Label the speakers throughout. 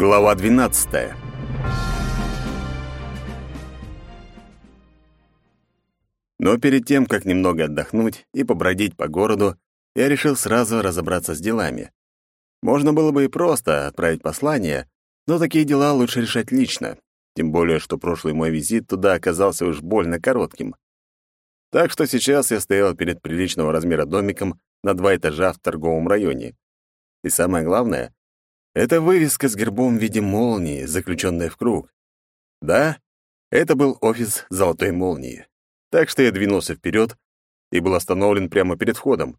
Speaker 1: Глава 12. Но перед тем, как немного отдохнуть и побродить по городу, я решил сразу разобраться с делами. Можно было бы и просто отправить послание, но такие дела лучше решать лично, тем более, что прошлый мой визит туда оказался уж больно коротким. Так что сейчас я стоял перед приличного размера домиком на два этажа в торговом районе. И самое главное, это вывеска с гербом в виде молнии, заключенная в круг. Да, это был офис «Золотой молнии». Так что я двинулся вперед и был остановлен прямо перед входом.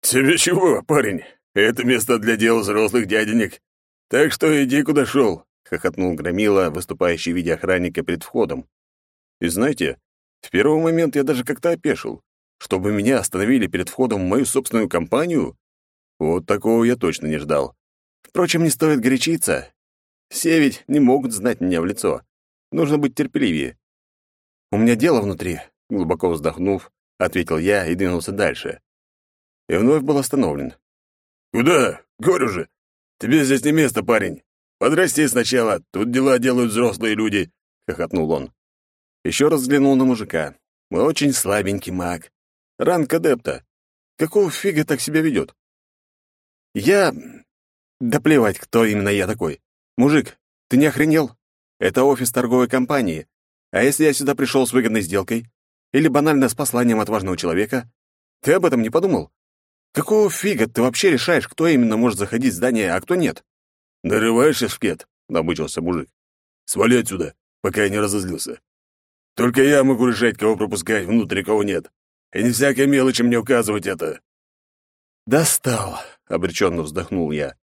Speaker 2: «Тебе чего, парень? Это место для дел взрослых дяденек. Так что иди, куда шел», — хохотнул Громила, выступающий в виде охранника перед входом. И знаете, в первый момент я даже как-то опешил. Чтобы меня остановили перед входом в мою собственную компанию? Вот такого я точно не ждал. Впрочем, не стоит горячиться. Все ведь не могут знать меня в лицо. Нужно быть терпеливее. «У меня дело внутри», — глубоко вздохнув, ответил я и двинулся дальше. И вновь был остановлен. «Куда? Говорю же. Тебе здесь не место, парень. Подрасти сначала, тут дела делают взрослые люди», — хохотнул он.
Speaker 1: Еще раз взглянул на мужика. Очень слабенький маг. Ранг адепта. Какого фига так себя ведет? Я да плевать, кто именно я такой. Мужик, ты не охренел? Это офис торговой компании. А если я сюда пришел с выгодной сделкой? Или банально с посланием от важного человека? Ты об этом не подумал? Какого фига ты вообще решаешь, кто именно может заходить в здание, а кто нет?
Speaker 2: Нарываешься, шкет, набычился мужик. Свали отсюда, пока я не разозлился. Только я могу решать, кого пропускать внутрь, кого нет. И не всякой мелочи мне указывать это.
Speaker 1: «Достал», — обреченно вздохнул я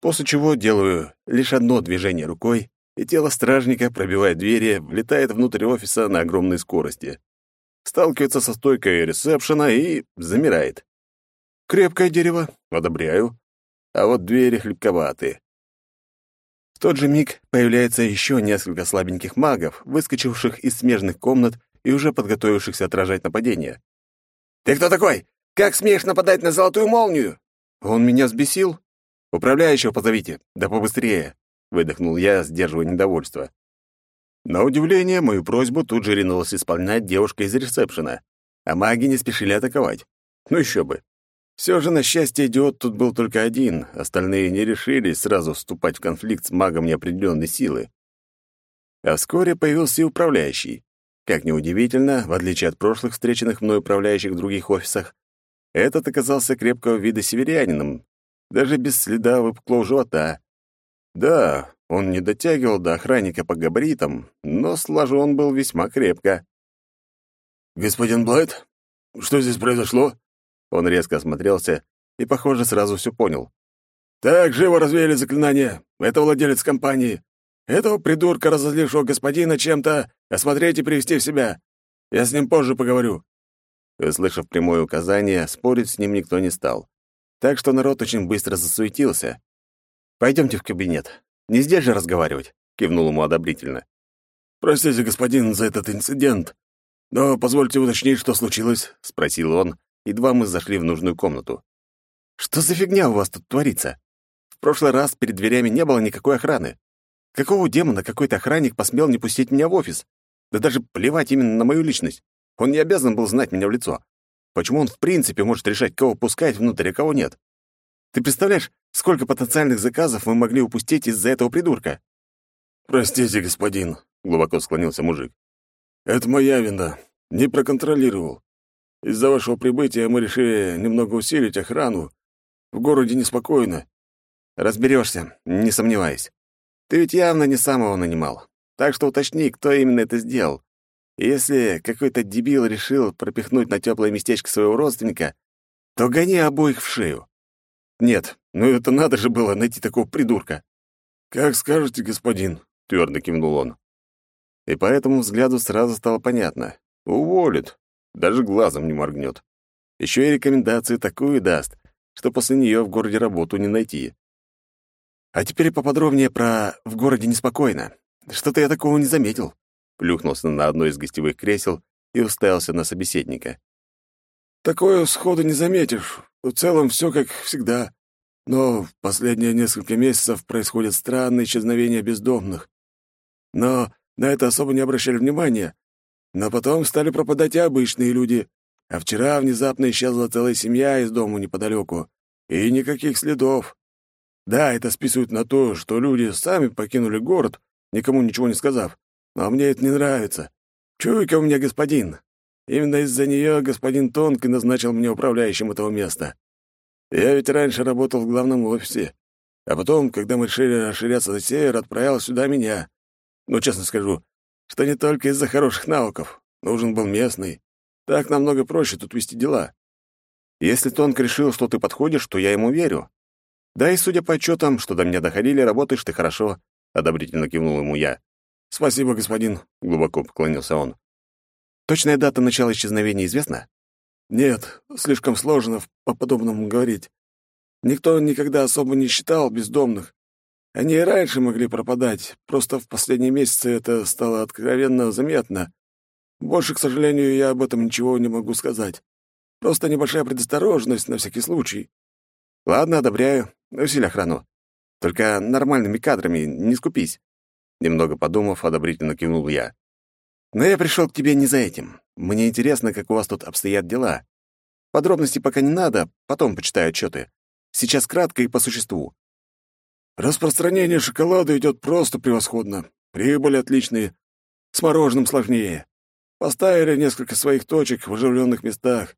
Speaker 1: после чего делаю лишь одно движение рукой, и тело стражника, пробивая двери, влетает внутрь офиса на огромной скорости. Сталкивается со стойкой ресепшена и замирает. Крепкое дерево, одобряю. А вот двери хлипковаты. В тот же миг появляется еще несколько слабеньких магов, выскочивших из смежных комнат и уже подготовившихся отражать нападение.
Speaker 3: «Ты кто такой? Как смеешь нападать на золотую молнию?»
Speaker 1: «Он меня взбесил?» «Управляющего позовите, да побыстрее», — выдохнул я, сдерживая недовольство. На удивление, мою просьбу тут же ринулась исполнять девушка из ресепшена, а маги не спешили атаковать. Ну еще бы. Все же, на счастье, идиот тут был только один, остальные не решились сразу вступать в конфликт с магом неопределенной силы. А вскоре появился и управляющий. Как неудивительно, в отличие от прошлых встреченных мной управляющих в других офисах, этот оказался крепкого вида северянином, даже без следа выпуклого живота. Да, он не дотягивал до охранника по габаритам, но сложен был весьма крепко.
Speaker 2: «Господин Блайт, что здесь произошло?»
Speaker 1: Он резко осмотрелся и, похоже, сразу все понял.
Speaker 2: «Так, живо развеяли заклинание. Это владелец компании. Этого придурка, разозлившего господина чем-то, осмотреть и привести в себя. Я с ним позже поговорю».
Speaker 1: Услышав прямое указание, спорить с ним никто не стал. Так что народ очень быстро засуетился. Пойдемте в кабинет. Не здесь же разговаривать», — кивнул ему одобрительно.
Speaker 2: «Простите, господин, за этот инцидент. Но позвольте уточнить, что случилось?»
Speaker 1: — спросил он, едва мы зашли в нужную комнату. «Что за фигня у вас тут творится? В прошлый раз перед дверями не было никакой охраны. Какого демона какой-то охранник посмел не пустить меня в офис? Да даже плевать именно на мою личность. Он не обязан был знать меня в лицо. Почему он в принципе может решать, кого пускать внутрь, а кого нет? Ты представляешь, сколько потенциальных заказов мы могли упустить из-за этого придурка?»
Speaker 2: «Простите, господин», — глубоко склонился мужик. «Это моя вина. Не проконтролировал. Из-за вашего прибытия мы решили немного усилить охрану. В городе неспокойно».
Speaker 1: Разберешься, не сомневаюсь. Ты ведь явно не самого нанимал. Так что уточни, кто именно это сделал. Если какой-то дебил решил пропихнуть на теплое местечко своего родственника, то гони обоих в шею. Нет, ну это надо же было найти такого придурка.
Speaker 2: Как скажете, господин, твердо кивнул он.
Speaker 1: И по этому взгляду сразу стало понятно. Уволит, даже глазом не моргнет. Еще и рекомендацию такую даст, что после нее в городе работу не найти. А теперь поподробнее про «в городе неспокойно». Что-то я такого не заметил плюхнулся на одно из гостевых кресел и уставился на собеседника.
Speaker 2: «Такое сходу не заметишь. В целом все как всегда. Но в последние несколько месяцев происходят странные исчезновения бездомных. Но на это особо не обращали внимания. Но потом стали пропадать и обычные люди. А вчера внезапно исчезла целая семья из дома неподалеку. И никаких следов. Да, это списывают на то, что люди сами покинули город, никому ничего не сказав. Но мне это не нравится. Чуйка у меня господин. Именно из-за нее господин Тонкий назначил меня управляющим этого места. Я ведь раньше работал в главном офисе, а потом, когда мы решили расширяться на север, отправил сюда меня. Но честно скажу, что не только из-за хороших навыков. Нужен был местный. Так намного проще тут вести дела.
Speaker 1: Если Тонк решил, что ты подходишь, то я ему верю. Да и судя по отчетам, что до меня доходили, работаешь ты хорошо, — одобрительно кивнул ему я.
Speaker 2: «Спасибо, господин», — глубоко поклонился он.
Speaker 1: «Точная дата начала исчезновения известна?»
Speaker 2: Нет, слишком сложно по подобному говорить. Никто никогда особо не считал бездомных. Они и раньше могли пропадать, просто в последние месяцы это стало откровенно заметно. Больше, к сожалению, я об этом ничего не могу сказать. Просто небольшая предосторожность на всякий случай.
Speaker 1: Ладно, одобряю. Усиль охрану. Только нормальными кадрами не скупись. Немного подумав, одобрительно кивнул я. Но я пришел к тебе не за этим. Мне интересно, как у вас тут обстоят дела. Подробностей пока не надо, потом почитаю отчеты. Сейчас кратко и по существу.
Speaker 2: Распространение шоколада идет просто превосходно. Прибыли отличные. С мороженым сложнее. Поставили несколько своих точек в оживленных местах.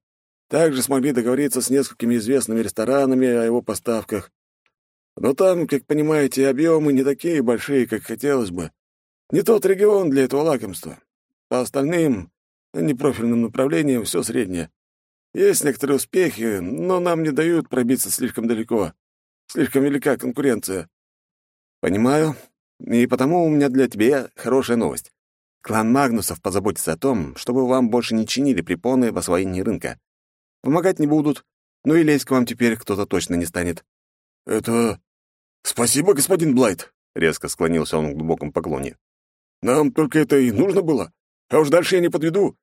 Speaker 2: Также смогли договориться с несколькими известными ресторанами о его поставках. Но там, как понимаете, объемы не такие большие, как хотелось бы. Не тот регион для этого лакомства. По остальным, непрофильным направлениям, все среднее. Есть некоторые успехи, но нам не дают пробиться слишком далеко. Слишком велика конкуренция.
Speaker 1: Понимаю. И потому у меня для тебя хорошая новость. Клан Магнусов позаботится о том, чтобы вам больше не чинили препоны в освоении рынка. Помогать не будут, но и лезть к вам теперь кто-то точно не станет.
Speaker 2: Это... Спасибо, господин Блайт, — резко склонился он в глубоком поклоне. Нам только это и нужно было. А уж дальше я не подведу.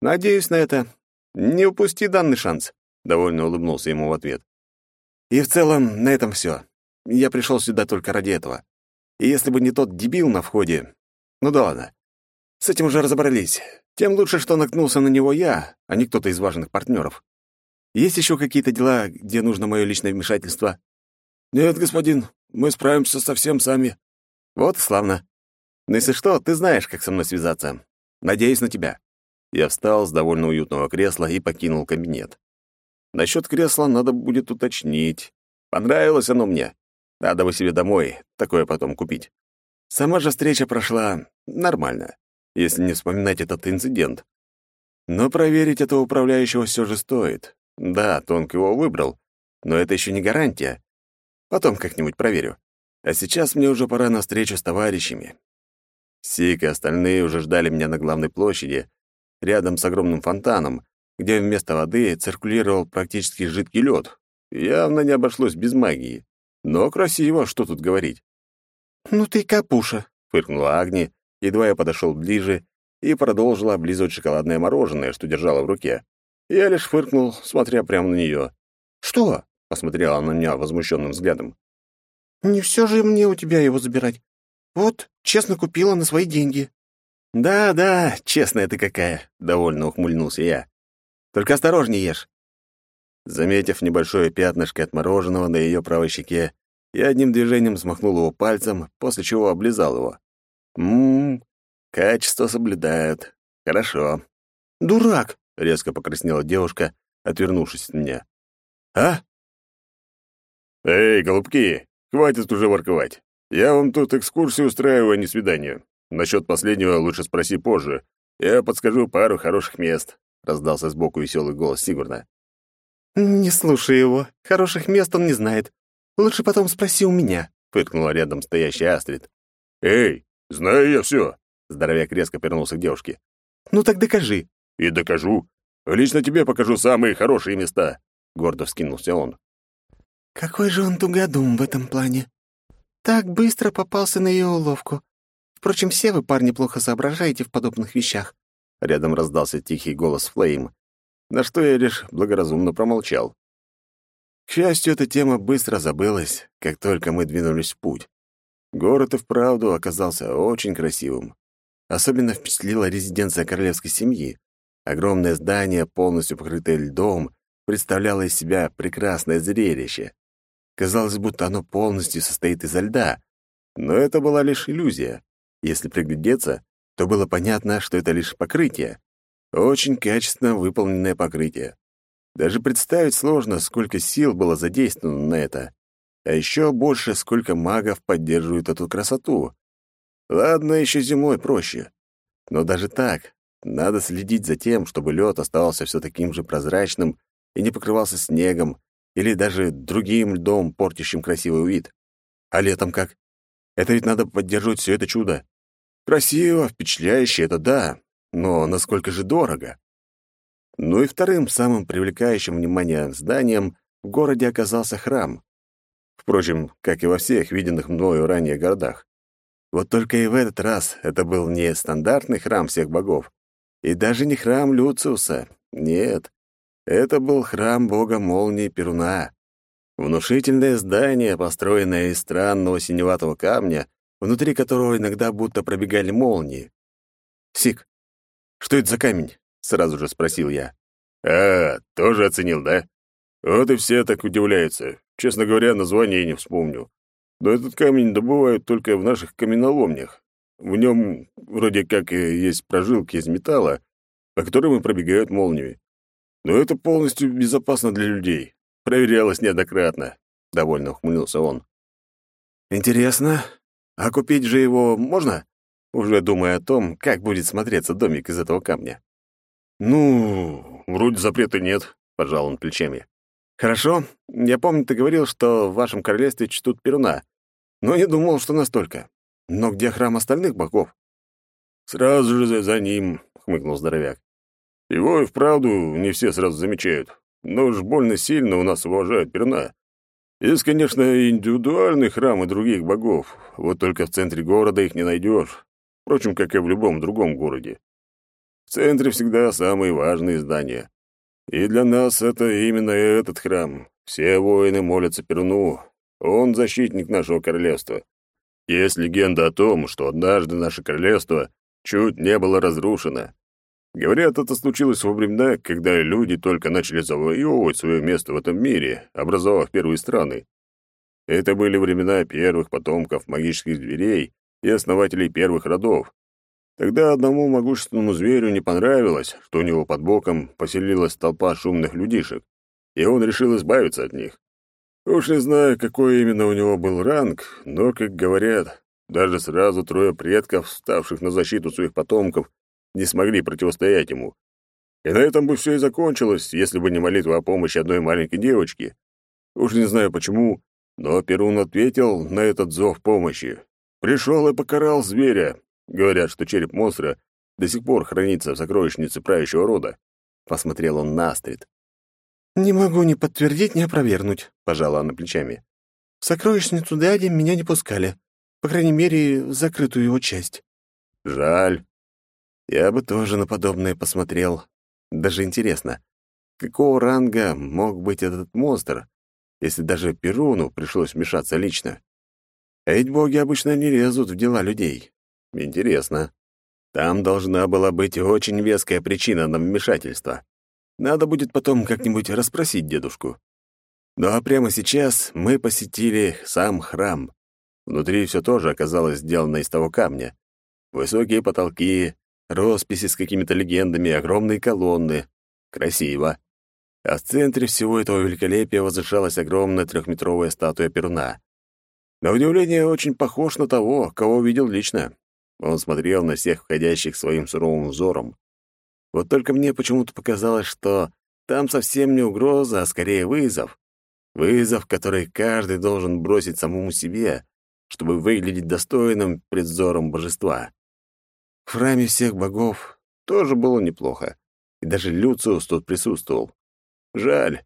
Speaker 1: Надеюсь на это. Не упусти данный шанс, довольно улыбнулся ему в ответ. И в целом на этом все. Я пришел сюда только ради этого. И если бы не тот дебил на входе... Ну да ладно. С этим уже разобрались. Тем лучше, что наткнулся на него я, а не кто-то из важных партнеров. Есть еще какие-то дела, где нужно мое личное вмешательство?
Speaker 2: Нет, господин, мы справимся совсем сами.
Speaker 1: Вот славно. Но если что, ты знаешь, как со мной связаться. Надеюсь на тебя». Я встал с довольно уютного кресла и покинул кабинет. Насчет кресла надо будет уточнить. Понравилось оно мне. Надо бы себе домой такое потом купить. Сама же встреча прошла нормально, если не вспоминать этот инцидент. Но проверить этого управляющего все же стоит. Да, Тонк его выбрал, но это еще не гарантия. Потом как-нибудь проверю. А сейчас мне уже пора на встречу с товарищами. Сик и остальные уже ждали меня на главной площади, рядом с огромным фонтаном, где вместо воды циркулировал практически жидкий лед. Явно не обошлось без магии. Но красиво, что тут говорить.
Speaker 3: «Ну ты капуша», —
Speaker 1: фыркнула Агни, едва я подошел ближе и продолжила облизывать шоколадное мороженое, что держала в руке. Я лишь фыркнул, смотря прямо на нее.
Speaker 3: «Что?»
Speaker 1: — посмотрела на меня возмущенным взглядом.
Speaker 3: «Не все же мне у тебя его забирать. Вот, честно купила на свои деньги».
Speaker 1: «Да, да, честная ты какая», — довольно ухмыльнулся я. «Только осторожнее ешь». Заметив небольшое пятнышко от мороженого на ее правой щеке, я одним движением смахнул его пальцем, после чего облизал его. «Ммм, качество соблюдают. Хорошо».
Speaker 3: «Дурак!»
Speaker 1: — резко покраснела девушка, отвернувшись от меня.
Speaker 2: «А?» «Эй, голубки, хватит уже ворковать. Я вам тут экскурсию устраиваю, а не свидание. Насчет последнего лучше спроси позже. Я подскажу пару хороших мест», — раздался сбоку веселый голос Сигурна.
Speaker 3: «Не слушай его. Хороших мест он не знает. Лучше потом спроси у меня», —
Speaker 1: фыркнула рядом стоящая Астрид.
Speaker 2: «Эй, знаю я все!»
Speaker 1: — здоровяк резко повернулся к девушке.
Speaker 3: «Ну так докажи».
Speaker 2: «И докажу. Лично тебе покажу самые хорошие места», — гордо вскинулся он.
Speaker 3: «Какой же он тугодум в этом плане», так быстро попался на ее уловку. Впрочем, все вы, парни, плохо соображаете в подобных вещах.
Speaker 1: Рядом раздался тихий голос Флейм, на что я лишь благоразумно промолчал. К счастью, эта тема быстро забылась, как только мы двинулись в путь. Город и вправду оказался очень красивым. Особенно впечатлила резиденция королевской семьи. Огромное здание, полностью покрытое льдом, представляло из себя прекрасное зрелище. Казалось, будто оно полностью состоит изо льда. Но это была лишь иллюзия. Если приглядеться, то было понятно, что это лишь покрытие. Очень качественно выполненное покрытие. Даже представить сложно, сколько сил было задействовано на это. А еще больше, сколько магов поддерживают эту красоту. Ладно, еще зимой проще. Но даже так, надо следить за тем, чтобы лед оставался все таким же прозрачным и не покрывался снегом или даже другим льдом, портящим красивый вид. А летом как? Это ведь надо поддерживать все это чудо. Красиво, впечатляюще — это да, но насколько же дорого? Ну и вторым самым привлекающим внимание зданием в городе оказался храм. Впрочем, как и во всех виденных мною ранее городах. Вот только и в этот раз это был не стандартный храм всех богов, и даже не храм Люциуса. Нет, это был храм бога молнии Перуна. Внушительное здание, построенное из странного синеватого камня, внутри которого иногда будто пробегали молнии. «Сик, что это за камень?» — сразу же спросил я.
Speaker 2: «А, тоже оценил, да? Вот и все так удивляются. Честно говоря, название не вспомню. Но этот камень добывают только в наших каменоломнях. В нем вроде как есть прожилки из металла, по которым и пробегают молнии. Но это полностью безопасно для людей. Проверялось неоднократно. Довольно ухмыльнулся он.
Speaker 1: Интересно. А купить же его можно? Уже думая о том, как будет смотреться домик из этого камня.
Speaker 2: Ну, вроде запрета нет, пожал он плечами.
Speaker 1: Хорошо. Я помню, ты говорил, что в вашем королевстве чтут Перуна. Но не думал, что настолько. Но где храм остальных богов?
Speaker 2: Сразу же за, ним, хмыкнул здоровяк. Его и вправду не все сразу замечают. Но уж больно сильно у нас уважают Перуна. Есть, конечно, индивидуальные храмы других богов, вот только в центре города их не найдешь. Впрочем, как и в любом другом городе. В центре всегда самые важные здания. И для нас это именно этот храм. Все воины молятся Перуну. Он защитник нашего королевства. Есть легенда о том, что однажды наше королевство чуть не было разрушено. Говорят, это случилось во времена, когда люди только начали завоевывать свое место в этом мире, образовав первые страны. Это были времена первых потомков магических зверей и основателей первых родов. Тогда одному могущественному зверю не понравилось, что у него под боком поселилась толпа шумных людишек, и он решил избавиться от них. Уж не знаю, какой именно у него был ранг, но, как говорят, даже сразу трое предков, ставших на защиту своих потомков, не смогли противостоять ему. И на этом бы все и закончилось, если бы не молитва о помощи одной маленькой девочки. Уж не знаю почему, но Перун ответил на этот зов помощи. Пришел и покарал зверя, Говорят, что череп монстра до сих пор хранится в сокровищнице правящего рода. Посмотрел он на Астрид.
Speaker 3: «Не могу ни подтвердить, ни опровергнуть», — пожала она плечами. «В сокровищницу дяди меня не пускали. По крайней мере, в закрытую его часть».
Speaker 1: «Жаль. Я бы тоже на подобное посмотрел. Даже интересно, какого ранга мог быть этот монстр, если даже Перуну пришлось вмешаться лично? А ведь боги обычно не лезут в дела людей. Интересно. Там должна была быть очень веская причина на вмешательство. Надо будет потом как-нибудь расспросить дедушку. Ну а прямо сейчас мы посетили сам храм. Внутри все тоже оказалось сделано из того камня. Высокие потолки, росписи с какими-то легендами, огромные колонны. Красиво. А в центре всего этого великолепия возвышалась огромная трехметровая статуя Перуна. На удивление, очень похож на того, кого видел лично. Он смотрел на всех входящих своим суровым взором. Вот только мне почему-то показалось, что там совсем не угроза, а скорее вызов. Вызов, который каждый должен бросить самому себе, чтобы выглядеть достойным предзором божества. В храме всех богов тоже было неплохо, и даже Люциус тут присутствовал. Жаль.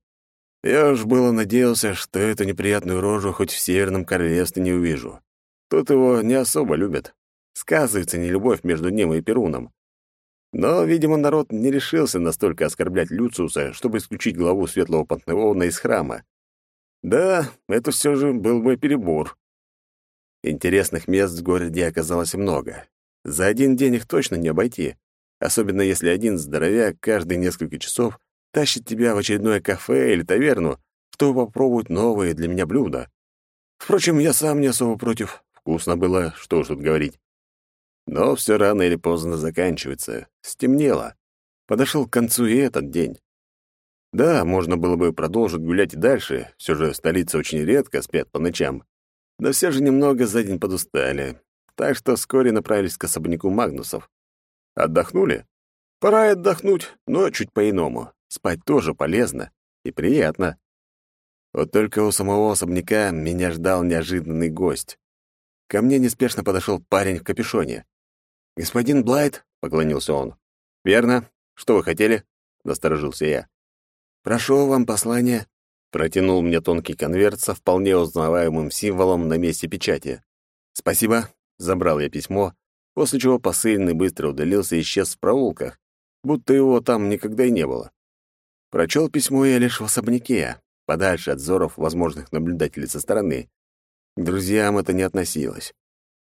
Speaker 1: Я уж было надеялся, что эту неприятную рожу хоть в Северном Королевстве не увижу. Тут его не особо любят сказывается нелюбовь между ним и Перуном. Но, видимо, народ не решился настолько оскорблять Люциуса, чтобы исключить главу Светлого Пантеона из храма. Да, это все же был бы перебор. Интересных мест в городе оказалось много. За один день их точно не обойти, особенно если один здоровяк каждые несколько часов тащит тебя в очередное кафе или таверну, чтобы попробовать новые для меня блюда. Впрочем, я сам не особо против. Вкусно было, что уж тут говорить. Но все рано или поздно заканчивается. Стемнело. Подошел к концу и этот день. Да, можно было бы продолжить гулять и дальше, все же столица очень редко спят по ночам. Но все же немного за день подустали, так что вскоре направились к особняку Магнусов. Отдохнули? Пора отдохнуть, но чуть по-иному. Спать тоже полезно и приятно. Вот только у самого особняка меня ждал неожиданный гость. Ко мне неспешно подошел парень в капюшоне. «Господин Блайт», — поклонился он. «Верно. Что вы хотели?» — насторожился я. «Прошу вам послание», — протянул мне тонкий конверт со вполне узнаваемым символом на месте печати. «Спасибо», — забрал я письмо, после чего посыльный быстро удалился и исчез в проулках, будто его там никогда и не было. Прочел письмо я лишь в особняке, подальше от взоров возможных наблюдателей со стороны. К друзьям это не относилось.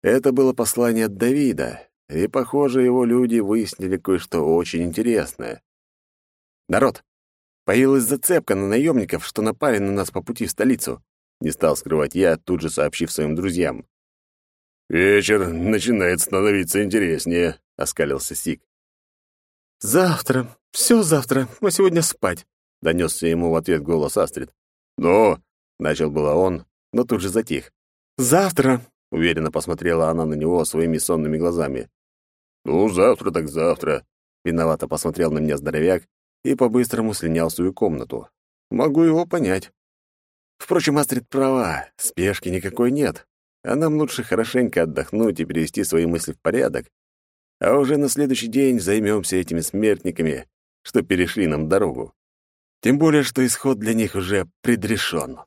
Speaker 1: Это было послание от Давида, и, похоже, его люди выяснили кое-что очень интересное. «Народ, Появилась зацепка на наемников, что напали на нас по пути в столицу. Не стал скрывать я, тут же сообщив своим друзьям.
Speaker 2: «Вечер начинает становиться интереснее», — оскалился Сик.
Speaker 3: «Завтра. Все завтра. Мы сегодня спать», — донесся ему в ответ голос Астрид.
Speaker 2: «Но...»
Speaker 1: — начал было он, но тут же затих.
Speaker 3: «Завтра», —
Speaker 1: уверенно посмотрела она на него своими сонными глазами.
Speaker 2: «Ну, завтра так завтра», —
Speaker 1: виновато посмотрел на меня здоровяк и по-быстрому слинял в свою комнату. Могу его понять. Впрочем, Астрид права, спешки никакой нет, а нам лучше хорошенько отдохнуть и перевести свои мысли в порядок, а уже на следующий день займемся этими смертниками, что перешли нам дорогу. Тем более, что исход для них уже предрешен.